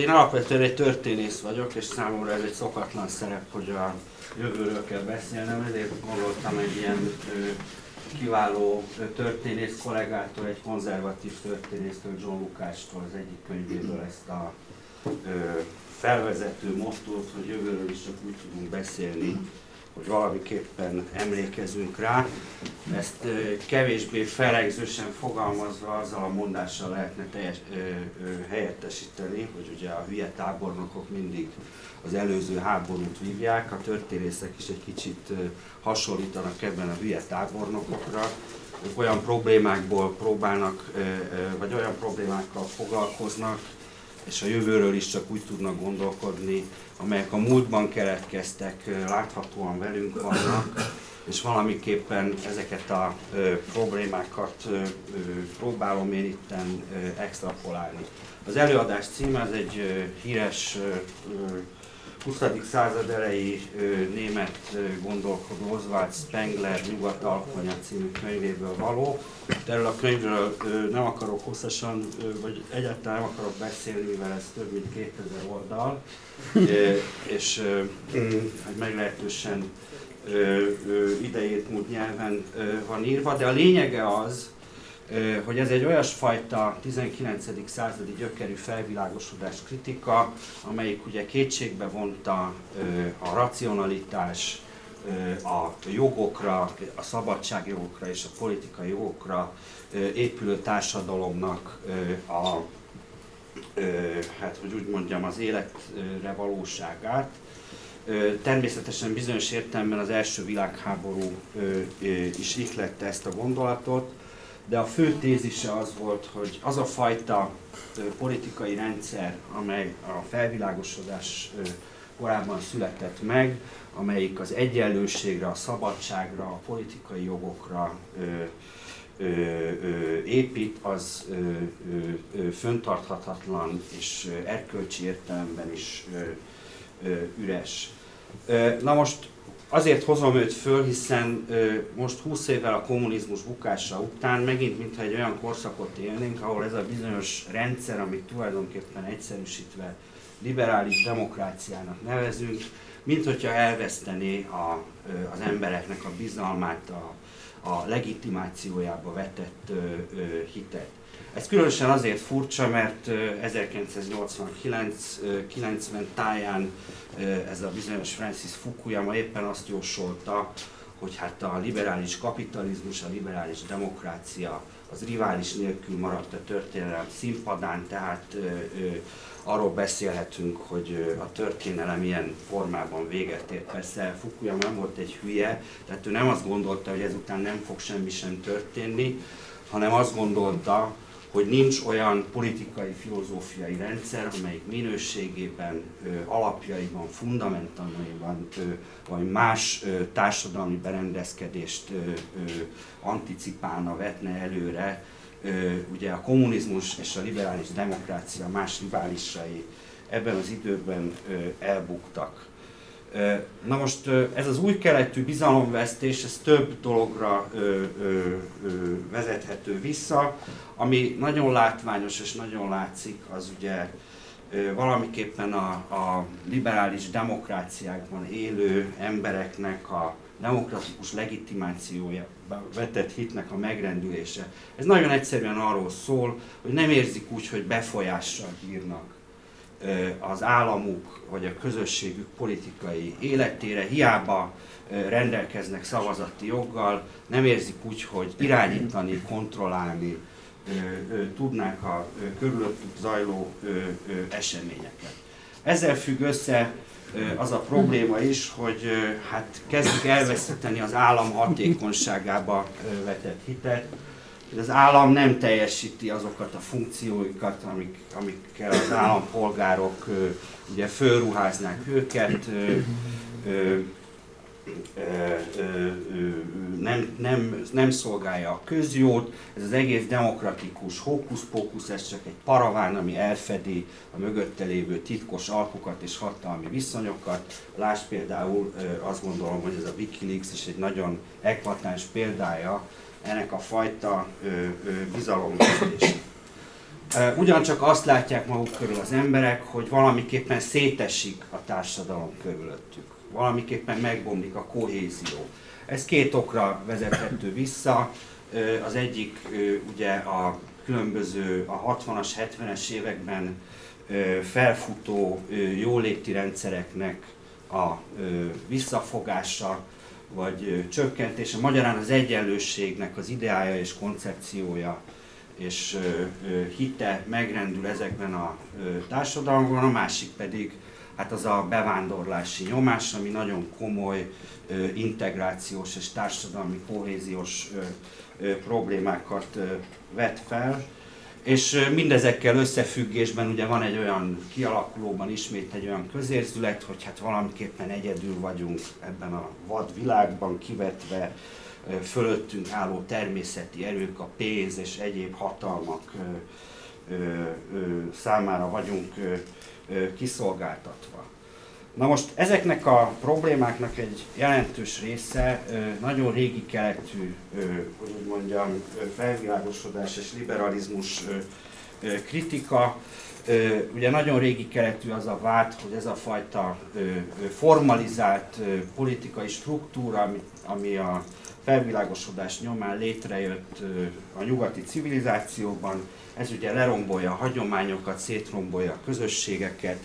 Én alapvetően egy történész vagyok, és számomra ez egy szokatlan szerep, hogy a jövőről kell beszélnem, ezért gondoltam egy ilyen kiváló történész kollégától, egy konzervatív történésztől, John Lukástól az egyik könyvéből ezt a ö, felvezető mottót, hogy jövőről is csak úgy tudunk beszélni, hogy valamiképpen emlékezünk rá. Ezt kevésbé felegzősen fogalmazva azzal a mondással lehetne teljes, ö, ö, helyettesíteni, hogy ugye a hülye tábornokok mindig az előző háborút vívják, a történészek is egy kicsit hasonlítanak ebben a hülye tábornokokra. Olyan problémákból próbálnak, vagy olyan problémákkal foglalkoznak, és a jövőről is csak úgy tudnak gondolkodni, amelyek a múltban keletkeztek, láthatóan velünk vannak, és valamiképpen ezeket a ö, problémákat ö, ö, próbálom én itten ö, extrapolálni. Az előadás címe az egy ö, híres ö, 20. század elejé ö, német ö, gondolkodó Oswald Spengler Nyugat Alkonya című könyvéből való. Erről a könyvről ö, nem akarok hosszasan, ö, vagy egyáltalán nem akarok beszélni, mivel ez több mint 2000 oldal, ö, és ö, hát meglehetősen idejét múlt nyelven van írva, de a lényege az, hogy ez egy olyasfajta 19. századi gyökerű felvilágosodás kritika, amelyik ugye kétségbe vonta a racionalitás, a jogokra, a szabadságjogokra és a politikai jogokra épülő társadalomnak a, hát hogy úgy mondjam, az életre valóságát. Természetesen bizonyos értelemben az első világháború is ihlette ezt a gondolatot, de a fő tézise az volt, hogy az a fajta politikai rendszer, amely a felvilágosodás korábban született meg, amelyik az egyenlőségre, a szabadságra, a politikai jogokra ö, ö, épít, az ö, ö, föntarthatatlan és erkölcsi értelemben is ö, ö, üres. Na most Azért hozom őt föl, hiszen most 20 évvel a kommunizmus bukása után megint mintha egy olyan korszakot élnénk, ahol ez a bizonyos rendszer, amit tulajdonképpen egyszerűsítve liberális demokráciának nevezünk, mint hogyha elvesztené a, az embereknek a bizalmát, a, a legitimációjába vetett ö, ö, hitet. Ez különösen azért furcsa, mert 1989-90 táján ez a bizonyos Francis Fukuyama éppen azt jósolta, hogy hát a liberális kapitalizmus, a liberális demokrácia az rivális nélkül maradt a történelem színpadán, tehát ö, ö, arról beszélhetünk, hogy a történelem ilyen formában véget ért. Persze Fukuyama nem volt egy hülye, tehát ő nem azt gondolta, hogy ezután nem fog semmi sem történni, hanem azt gondolta, hogy nincs olyan politikai, filozófiai rendszer, amelyik minőségében, alapjaiban, fundamentumaiban vagy más társadalmi berendezkedést anticipálna, vetne előre. Ugye a kommunizmus és a liberális demokrácia más riválisai ebben az időben elbuktak. Na most ez az új keletű bizalomvesztés, ez több dologra ö, ö, ö, vezethető vissza, ami nagyon látványos és nagyon látszik, az ugye valamiképpen a, a liberális demokráciákban élő embereknek a demokratikus legitimációja vetett hitnek a megrendülése. Ez nagyon egyszerűen arról szól, hogy nem érzik úgy, hogy befolyással bírnak az államuk vagy a közösségük politikai életére, hiába rendelkeznek szavazati joggal, nem érzik úgy, hogy irányítani, kontrollálni tudnák a körülöttük zajló eseményeket. Ezzel függ össze az a probléma is, hogy hát kezdjük elveszíteni az állam hatékonyságába vetett hitet, az állam nem teljesíti azokat a funkcióikat, amik, amikkel az állampolgárok ugye fölruháznák őket, nem, nem, nem szolgálja a közjót, ez az egész demokratikus hókusz-pókusz, ez csak egy paraván, ami elfedi a mögötte lévő titkos alkukat és hatalmi viszonyokat. Lásd például, azt gondolom, hogy ez a Wikileaks is egy nagyon ekvatáns példája ennek a fajta bizalomvesztés. Ugyancsak azt látják maguk körül az emberek, hogy valamiképpen szétesik a társadalom körülöttük. Valamiképpen megbomlik a kohézió. Ez két okra vezethető vissza. Az egyik ugye a különböző a 60-as, 70-es években felfutó jóléti rendszereknek a visszafogása, vagy csökkentése. Magyarán az egyenlőségnek az ideája és koncepciója és hite megrendül ezekben a társadalmakban, a másik pedig hát az a bevándorlási nyomás, ami nagyon komoly integrációs és társadalmi kohéziós problémákat vet fel. És mindezekkel összefüggésben ugye van egy olyan kialakulóban ismét egy olyan közérzület, hogy hát valamiképpen egyedül vagyunk ebben a vad világban kivetve, fölöttünk álló természeti erők, a pénz és egyéb hatalmak számára vagyunk kiszolgáltatva. Na most ezeknek a problémáknak egy jelentős része nagyon régi keletű, hogy úgy mondjam, felvilágosodás és liberalizmus kritika. Ugye nagyon régi keletű az a vád, hogy ez a fajta formalizált politikai struktúra, ami a felvilágosodás nyomán létrejött a nyugati civilizációban, ez ugye lerombolja a hagyományokat, szétrombolja a közösségeket,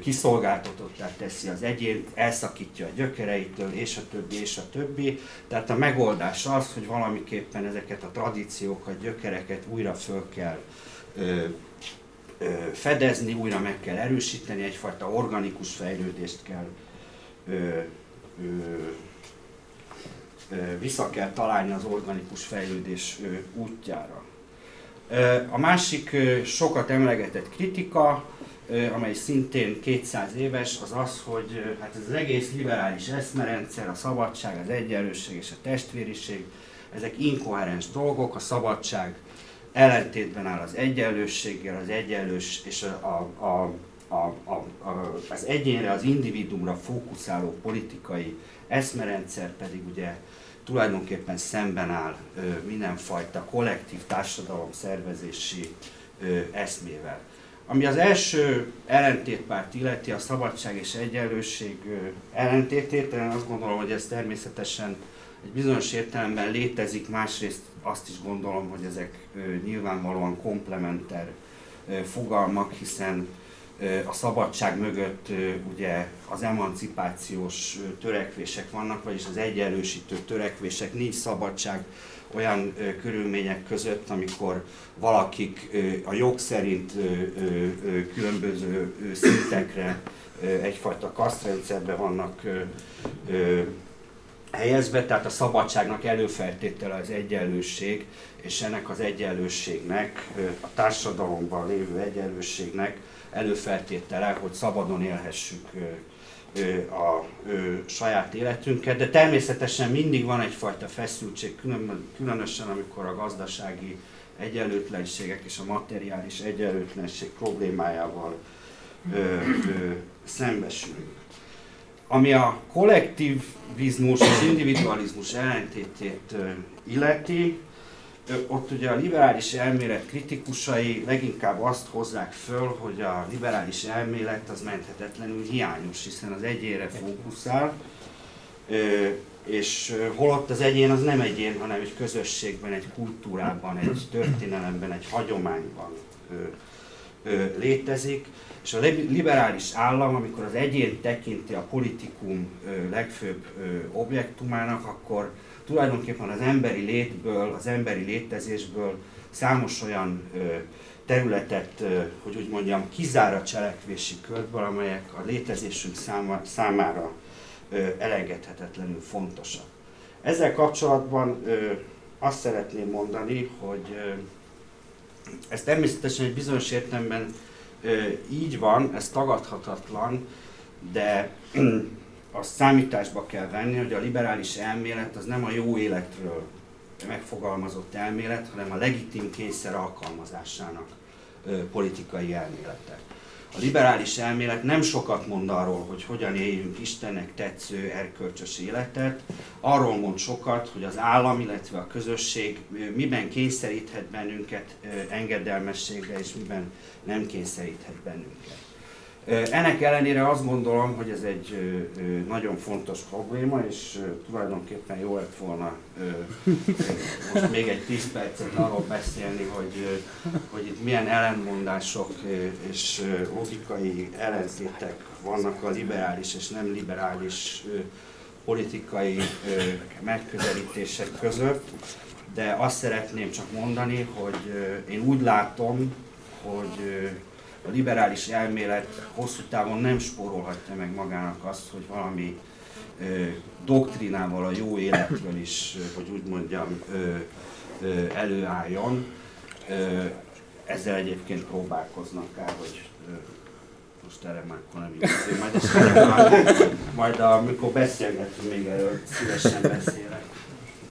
kiszolgáltatottá teszi az egyén, elszakítja a gyökereitől, és a többi, és a többi. Tehát a megoldás az, hogy valamiképpen ezeket a tradíciókat, gyökereket újra föl kell ö, ö, fedezni, újra meg kell erősíteni, egyfajta organikus fejlődést kell ö, ö, vissza kell találni az organikus fejlődés útjára. A másik sokat emlegetett kritika, amely szintén 200 éves, az az, hogy hát ez az egész liberális eszmerendszer, a szabadság, az egyenlőség és a testvériség, ezek inkoherens dolgok, a szabadság ellentétben áll az egyenlősséggel, az egyenlős és a, a, a, a, a, az egyénre, az individumra fókuszáló politikai eszmerendszer pedig ugye tulajdonképpen szemben áll mindenfajta kollektív társadalom szervezési eszmével. Ami az első ellentétpárt illeti, a szabadság és egyenlőség ellentétét, én azt gondolom, hogy ez természetesen egy bizonyos értelemben létezik, másrészt azt is gondolom, hogy ezek nyilvánvalóan komplementer fogalmak, hiszen a szabadság mögött ugye az emancipációs törekvések vannak, vagyis az egyenlősítő törekvések, nincs szabadság olyan körülmények között, amikor valakik a jog szerint különböző szintekre egyfajta kasztrendszerbe vannak helyezve, tehát a szabadságnak előfeltétele az egyenlőség, és ennek az egyenlőségnek, a társadalomban lévő egyenlőségnek előfeltétele, hogy szabadon élhessük a saját életünket, de természetesen mindig van egyfajta feszültség, különösen amikor a gazdasági egyenlőtlenségek és a materiális egyenlőtlenség problémájával ö, ö, szembesülünk. Ami a kollektivizmus és individualizmus ellentétét illeti, ott ugye a liberális elmélet kritikusai leginkább azt hozzák föl, hogy a liberális elmélet az menthetetlenül hiányos, hiszen az egyénre fókuszál, és holott az egyén az nem egyén, hanem egy közösségben, egy kultúrában, egy történelemben, egy hagyományban létezik, és a liberális állam, amikor az egyén tekinti a politikum legfőbb objektumának, akkor tulajdonképpen az emberi létből, az emberi létezésből számos olyan területet, hogy úgy mondjam, kizár a cselekvési körből, amelyek a létezésünk számára elengedhetetlenül fontosak. Ezzel kapcsolatban azt szeretném mondani, hogy ez természetesen egy bizonyos értelemben így van, ez tagadhatatlan, de azt számításba kell venni, hogy a liberális elmélet az nem a jó életről megfogalmazott elmélet, hanem a legitim kényszer alkalmazásának politikai elmélete. A liberális elmélet nem sokat mond arról, hogy hogyan éljünk Istennek tetsző erkölcsös életet, arról mond sokat, hogy az állam, illetve a közösség miben kényszeríthet bennünket engedelmességre, és miben nem kényszeríthet bennünket. Ennek ellenére azt gondolom, hogy ez egy nagyon fontos probléma, és tulajdonképpen jó lett volna most még egy 10 percet arról beszélni, hogy, hogy itt milyen ellenmondások és logikai ellentétek vannak a liberális és nem liberális politikai megközelítések között, de azt szeretném csak mondani, hogy én úgy látom, hogy a liberális elmélet hosszú távon nem spórolhatja meg magának azt, hogy valami ö, doktrinával a jó életről is, hogy úgy mondjam, ö, ö, előálljon. Ö, ezzel egyébként próbálkoznak el, hogy ö, most erre már akkor nem igazán, majd, majd, amikor beszélgetünk még erről, szívesen beszélek.